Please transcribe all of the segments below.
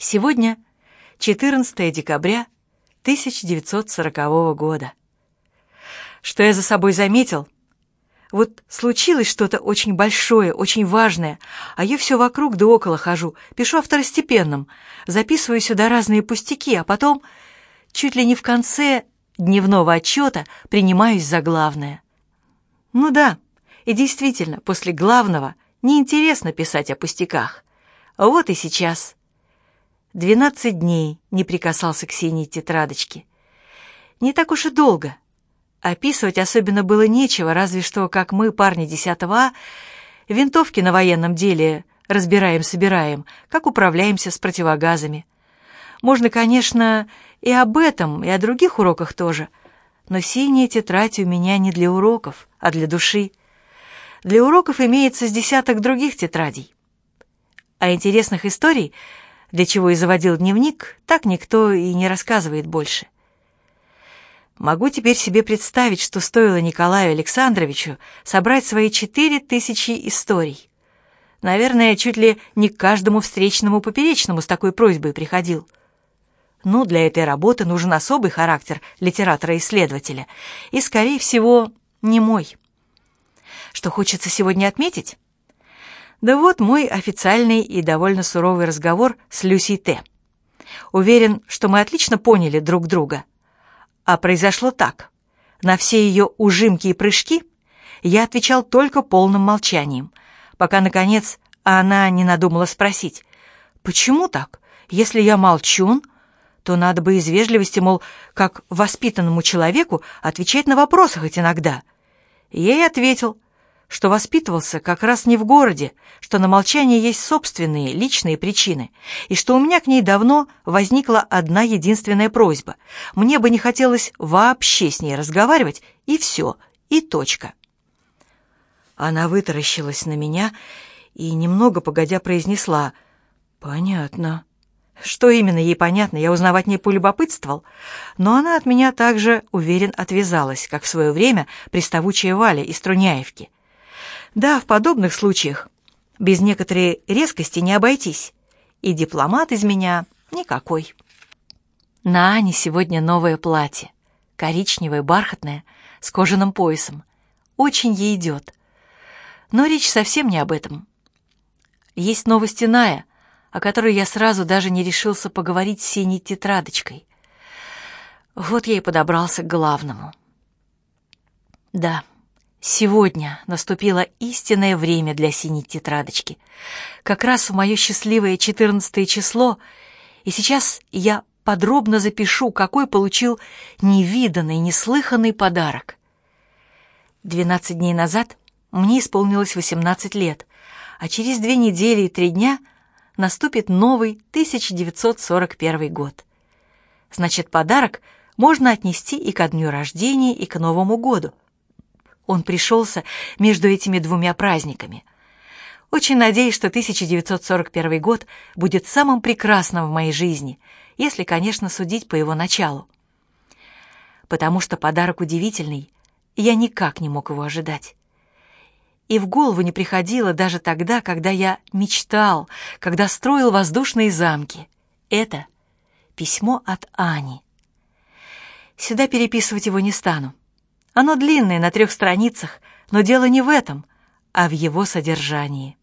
Сегодня 14 декабря 1940 года. Что я за собой заметил? Вот случилось что-то очень большое, очень важное, а я все вокруг да около хожу, пишу о второстепенном, записываю сюда разные пустяки, а потом, чуть ли не в конце дневного отчета, принимаюсь за главное. Ну да, и действительно, после главного неинтересно писать о пустяках. Вот и сейчас. Двенадцать дней не прикасался к синей тетрадочке. Не так уж и долго. Описывать особенно было нечего, разве что, как мы, парни 10 А, винтовки на военном деле разбираем-собираем, как управляемся с противогазами. Можно, конечно, и об этом, и о других уроках тоже, но синяя тетрадь у меня не для уроков, а для души. Для уроков имеется с десяток других тетрадей. А интересных историй — для чего и заводил дневник, так никто и не рассказывает больше. Могу теперь себе представить, что стоило Николаю Александровичу собрать свои четыре тысячи историй. Наверное, чуть ли не к каждому встречному поперечному с такой просьбой приходил. Ну, для этой работы нужен особый характер литератора-исследователя, и, скорее всего, не мой. Что хочется сегодня отметить? Да вот мой официальный и довольно суровый разговор с Люси Т. Уверен, что мы отлично поняли друг друга. А произошло так. На все ее ужимки и прыжки я отвечал только полным молчанием, пока, наконец, она не надумала спросить, «Почему так? Если я молчун, то надо бы из вежливости, мол, как воспитанному человеку, отвечать на вопросы хоть иногда». Ей ответил – что воспитывался как раз не в городе, что на молчание есть собственные, личные причины, и что у меня к ней давно возникла одна единственная просьба. Мне бы не хотелось вообще с ней разговаривать, и все, и точка. Она вытаращилась на меня и, немного погодя, произнесла «Понятно». Что именно ей понятно, я узнавать не полюбопытствовал, но она от меня также уверен отвязалась, как в свое время приставучая Валя из Труняевки — да, в подобных случаях без некоторой резкости не обойтись. И дипломат из меня никакой. На Ане сегодня новое платье. Коричневое, бархатное, с кожаным поясом. Очень ей идет. Но речь совсем не об этом. Есть новость иная, о которой я сразу даже не решился поговорить с синей тетрадочкой. Вот я и подобрался к главному. Да, Сегодня наступило истинное время для синей тетрадочки. Как раз в мое счастливое четырнадцатое число, и сейчас я подробно запишу, какой получил невиданный, неслыханный подарок. Двенадцать дней назад мне исполнилось восемнадцать лет, а через две недели и три дня наступит новый 1941 год. Значит, подарок можно отнести и ко дню рождения, и к Новому году — он пришелся между этими двумя праздниками. Очень надеюсь, что 1941 год будет самым прекрасным в моей жизни, если, конечно, судить по его началу. Потому что подарок удивительный, я никак не мог его ожидать. И в голову не приходило даже тогда, когда я мечтал, когда строил воздушные замки. Это письмо от Ани. Сюда переписывать его не стану. Оно длинное, на трех страницах, но дело не в этом, а в его содержании.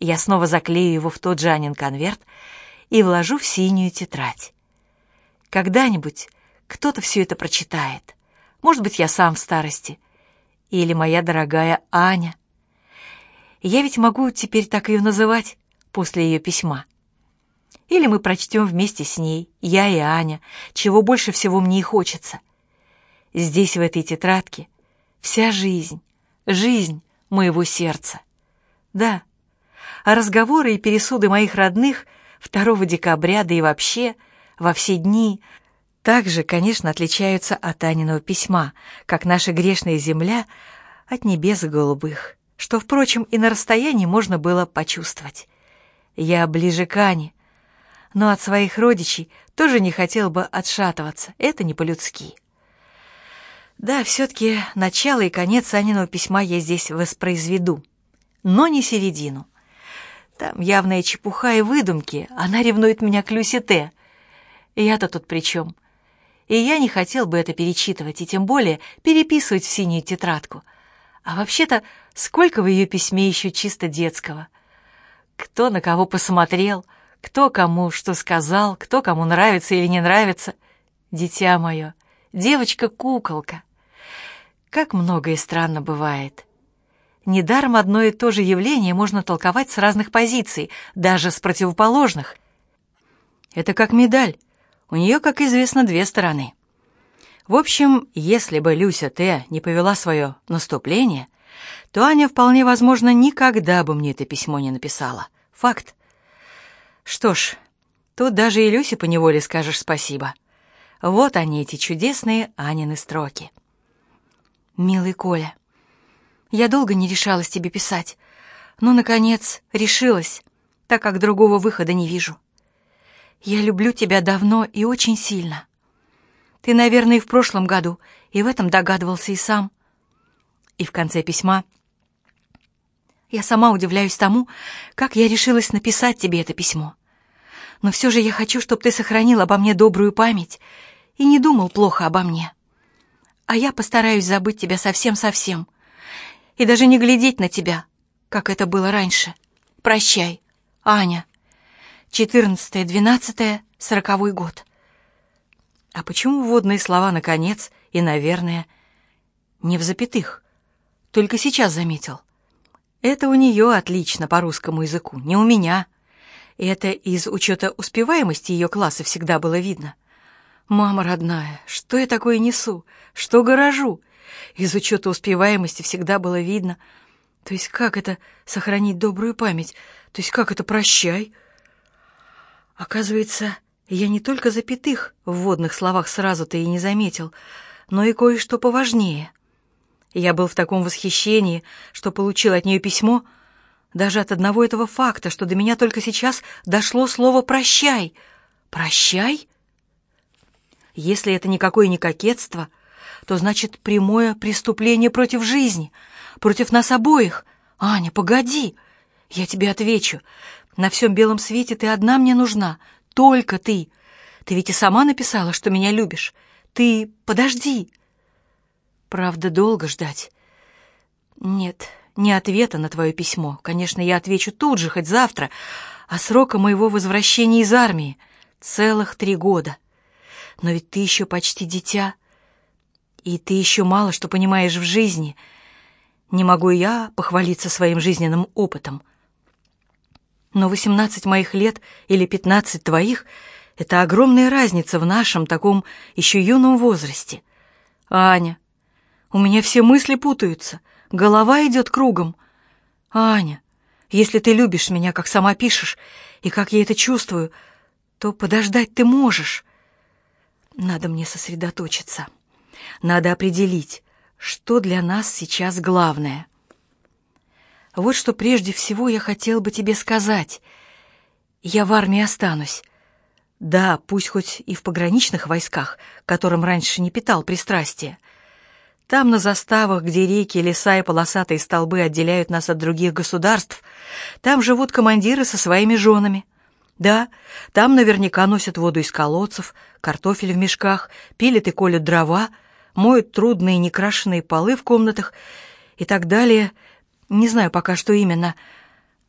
Я снова заклею его в тот же Анин конверт и вложу в синюю тетрадь. Когда-нибудь кто-то все это прочитает. Может быть, я сам в старости. Или моя дорогая Аня. Я ведь могу теперь так ее называть после ее письма. Или мы прочтем вместе с ней, я и Аня, чего больше всего мне и хочется. Здесь, в этой тетрадке, вся жизнь, жизнь моего сердца. Да, а разговоры и пересуды моих родных 2 декабря, да и вообще, во все дни, также, конечно, отличаются от Аниного письма, как наша грешная земля от небес голубых, что, впрочем, и на расстоянии можно было почувствовать. Я ближе к Ане, но от своих родичей тоже не хотел бы отшатываться, это не по-людски. Да, все-таки начало и конец Аниного письма я здесь воспроизведу, но не середину. Там явная чепуха и выдумки. Она ревнует меня к Люси Т. Я-то тут при чем? И я не хотел бы это перечитывать, и тем более переписывать в синюю тетрадку. А вообще-то, сколько в ее письме еще чисто детского. Кто на кого посмотрел, кто кому что сказал, кто кому нравится или не нравится. Дитя мое, девочка-куколка. Как много и странно бывает. Недаром одно и то же явление можно толковать с разных позиций, даже с противоположных. Это как медаль. У нее, как известно, две стороны. В общем, если бы Люся Т. не повела свое наступление, то Аня, вполне возможно, никогда бы мне это письмо не написала. Факт. Что ж, тут даже и Люсе поневоле скажешь спасибо. Вот они, эти чудесные Анины строки. «Милый Коля, я долго не решалась тебе писать, но, наконец, решилась, так как другого выхода не вижу. Я люблю тебя давно и очень сильно. Ты, наверное, и в прошлом году, и в этом догадывался и сам. И в конце письма я сама удивляюсь тому, как я решилась написать тебе это письмо. Но все же я хочу, чтобы ты сохранил обо мне добрую память и не думал плохо обо мне. А я постараюсь забыть тебя совсем-совсем и даже не глядеть на тебя, как это было раньше. Прощай, Аня. 14-12, сороковой год. А почему вводные слова «наконец» и «наверное» не в запятых? Только сейчас заметил. Это у нее отлично по русскому языку, не у меня. Это из учета успеваемости ее класса всегда было видно. Мама родная, что я такое несу? Что горожу? Из учета успеваемости всегда было видно. То есть как это сохранить добрую память? То есть как это прощай? Оказывается, я не только запятых в вводных словах сразу-то и не заметил, но и кое-что поважнее. Я был в таком восхищении, что получил от нее письмо, даже от одного этого факта, что до меня только сейчас дошло слово «прощай». «Прощай»? Если это никакое не кокетство, то значит прямое преступление против жизни, против нас обоих. Аня, погоди, я тебе отвечу. На всем белом свете ты одна мне нужна, только ты. Ты ведь и сама написала, что меня любишь. Ты подожди. Правда, долго ждать? Нет, не ответа на твое письмо. Конечно, я отвечу тут же, хоть завтра. А срока моего возвращения из армии — целых три года. Но ведь ты еще почти дитя. И ты еще мало что понимаешь в жизни. Не могу я похвалиться своим жизненным опытом. Но восемнадцать моих лет или пятнадцать твоих — это огромная разница в нашем таком еще юном возрасте. Аня, у меня все мысли путаются, голова идет кругом. Аня, если ты любишь меня, как сама пишешь, и как я это чувствую, то подождать ты можешь. Надо мне сосредоточиться. Надо определить, что для нас сейчас главное. Вот что прежде всего я хотел бы тебе сказать. Я в армии останусь. Да, пусть хоть и в пограничных войсках, которым раньше не питал пристрастия. Там, на заставах, где реки, леса и полосатые столбы отделяют нас от других государств, там живут командиры со своими женами. Да, там наверняка носят воду из колодцев, картофель в мешках, пилят и колют дрова — моют трудные некрашенные полы в комнатах и так далее. Не знаю пока, что именно.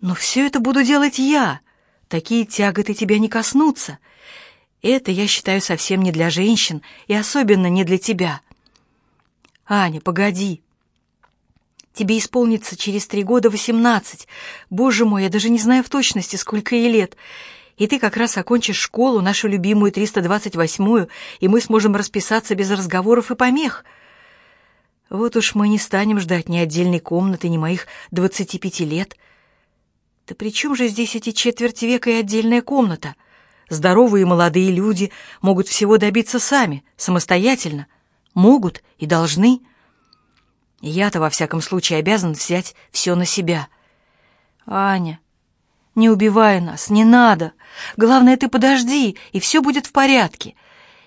Но все это буду делать я. Такие тяготы тебя не коснутся. Это, я считаю, совсем не для женщин и особенно не для тебя. Аня, погоди. Тебе исполнится через три года восемнадцать. Боже мой, я даже не знаю в точности, сколько ей лет и ты как раз окончишь школу, нашу любимую 328-ю, и мы сможем расписаться без разговоров и помех. Вот уж мы не станем ждать ни отдельной комнаты, ни моих 25 лет. Да при чем же здесь эти четверть века и отдельная комната? Здоровые молодые люди могут всего добиться сами, самостоятельно. Могут и должны. Я-то, во всяком случае, обязан взять все на себя. Аня, не убивай нас, не надо. Главное, ты подожди, и все будет в порядке.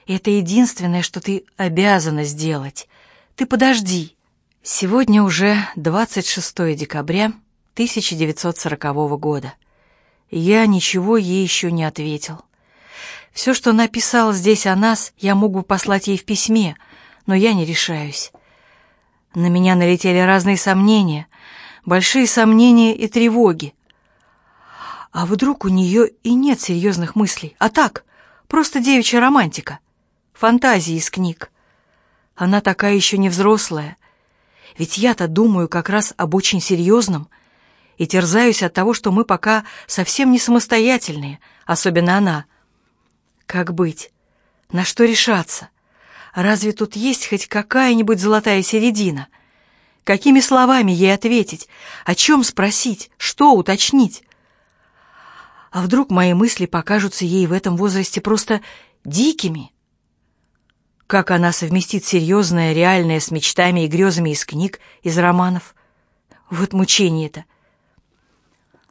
Это единственное, что ты обязана сделать. Ты подожди. Сегодня уже 26 декабря 1940 года. Я ничего ей еще не ответил. Все, что написал здесь о нас, я мог бы послать ей в письме, но я не решаюсь. На меня налетели разные сомнения, большие сомнения и тревоги. А вдруг у нее и нет серьезных мыслей, а так, просто девичья романтика, фантазии из книг. Она такая еще не взрослая. Ведь я-то думаю как раз об очень серьезном и терзаюсь от того, что мы пока совсем не самостоятельные, особенно она. Как быть? На что решаться? Разве тут есть хоть какая-нибудь золотая середина? Какими словами ей ответить? О чем спросить? Что уточнить? А вдруг мои мысли покажутся ей в этом возрасте просто дикими? Как она совместит серьезное, реальное с мечтами и грезами из книг, из романов? Вот мучение это.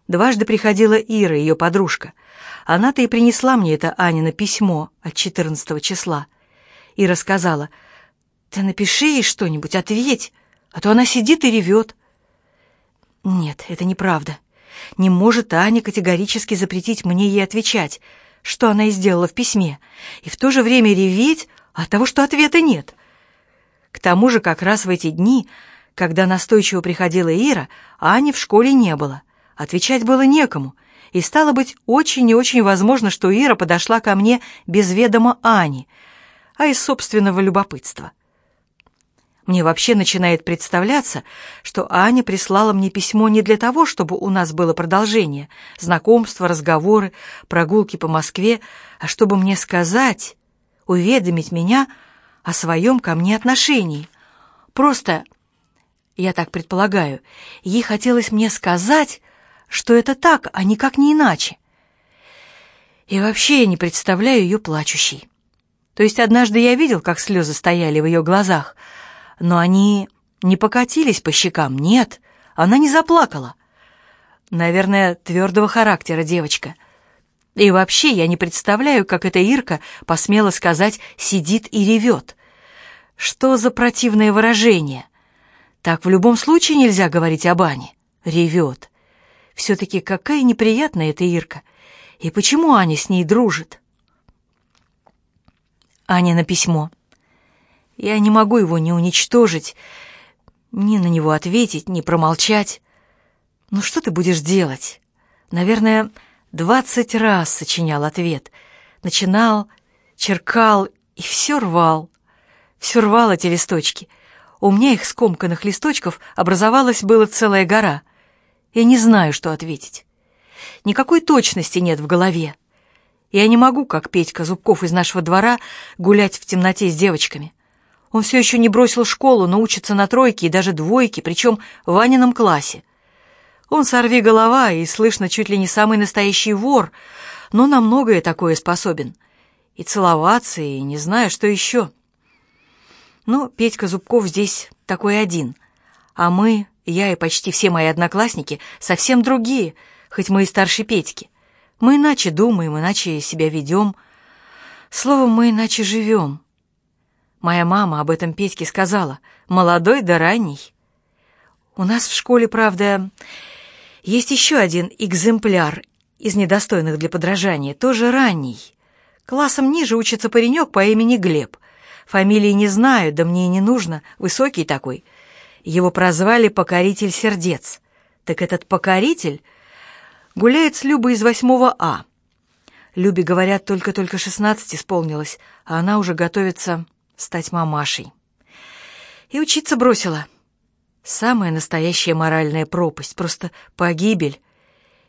Дважды приходила Ира, ее подружка. Она-то и принесла мне это Анино письмо от 14 числа. И рассказала, «Ты напиши ей что-нибудь, ответь, а то она сидит и ревет». Нет, это неправда. Не может Аня категорически запретить мне ей отвечать, что она и сделала в письме, и в то же время реветь от того, что ответа нет. К тому же как раз в эти дни, когда настойчиво приходила Ира, Ани в школе не было. Отвечать было некому, и стало быть очень и очень возможно, что Ира подошла ко мне без ведома Ани, а из собственного любопытства. Мне вообще начинает представляться, что Аня прислала мне письмо не для того, чтобы у нас было продолжение, знакомства, разговоры, прогулки по Москве, а чтобы мне сказать, уведомить меня о своем ко мне отношении. Просто, я так предполагаю, ей хотелось мне сказать, что это так, а никак не иначе. И вообще я не представляю ее плачущей. То есть однажды я видел, как слезы стояли в ее глазах, но они не покатились по щекам, нет, она не заплакала. Наверное, твердого характера девочка. И вообще я не представляю, как эта Ирка посмела сказать «сидит и ревет». Что за противное выражение? Так в любом случае нельзя говорить об Ане. Ревет. Все-таки какая неприятная эта Ирка. И почему Аня с ней дружит? Аня на письмо. Я не могу его ни уничтожить, ни на него ответить, ни промолчать. Ну что ты будешь делать? Наверное, двадцать раз сочинял ответ. Начинал, черкал и все рвал. Все рвал эти листочки. У меня их скомканных листочков образовалась была целая гора — я не знаю, что ответить. Никакой точности нет в голове. Я не могу, как Петька Зубков из нашего двора, гулять в темноте с девочками. Он все еще не бросил школу, но учится на тройке и даже двойке, причем в Ванином классе. Он сорви голова и, слышно, чуть ли не самый настоящий вор, но на многое такое способен. И целоваться, и не знаю, что еще. Но Петька Зубков здесь такой один, а мы я и почти все мои одноклассники совсем другие, хоть мы и старше Петьки. Мы иначе думаем, иначе себя ведем. Словом, мы иначе живем. Моя мама об этом Петьке сказала. Молодой да ранний. У нас в школе, правда, есть еще один экземпляр из недостойных для подражания, тоже ранний. Классом ниже учится паренек по имени Глеб. Фамилии не знаю, да мне и не нужно, высокий такой — его прозвали «покоритель сердец». Так этот покоритель гуляет с Любой из восьмого А. Любе, говорят, только-только шестнадцать исполнилось, а она уже готовится стать мамашей. И учиться бросила. Самая настоящая моральная пропасть, просто погибель.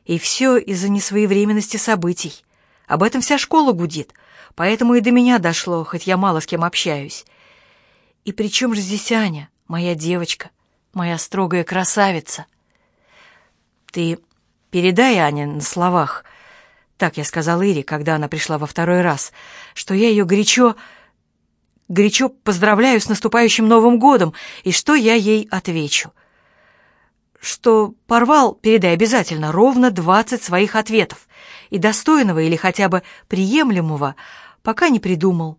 И все из-за несвоевременности событий. Об этом вся школа гудит, поэтому и до меня дошло, хоть я мало с кем общаюсь. И при чем же здесь Аня? моя девочка, моя строгая красавица. Ты передай Ане на словах, так я сказал Ире, когда она пришла во второй раз, что я ее горячо, горячо поздравляю с наступающим Новым годом, и что я ей отвечу. Что порвал, передай обязательно, ровно двадцать своих ответов, и достойного или хотя бы приемлемого пока не придумал.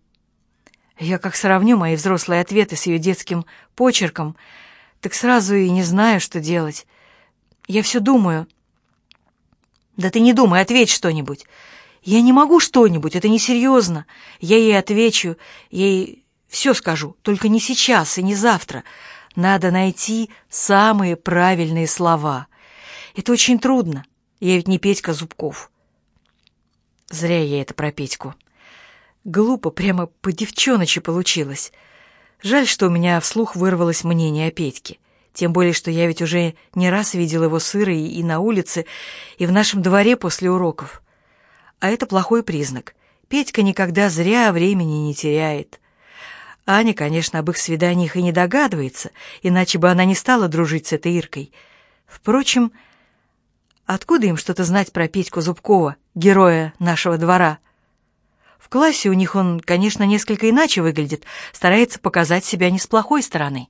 Я как сравню мои взрослые ответы с ее детским почерком, так сразу и не знаю, что делать. Я все думаю. Да ты не думай, ответь что-нибудь. Я не могу что-нибудь, это несерьезно. Я ей отвечу, ей все скажу, только не сейчас и не завтра. Надо найти самые правильные слова. Это очень трудно. Я ведь не Петька Зубков. Зря я это про Петьку. Глупо, прямо по девчоночи получилось. Жаль, что у меня вслух вырвалось мнение о Петьке. Тем более, что я ведь уже не раз видел его сырой и на улице, и в нашем дворе после уроков. А это плохой признак. Петька никогда зря времени не теряет. Аня, конечно, об их свиданиях и не догадывается, иначе бы она не стала дружить с этой Иркой. Впрочем, откуда им что-то знать про Петьку Зубкова, героя нашего двора? В классе у них он, конечно, несколько иначе выглядит, старается показать себя не с плохой стороны.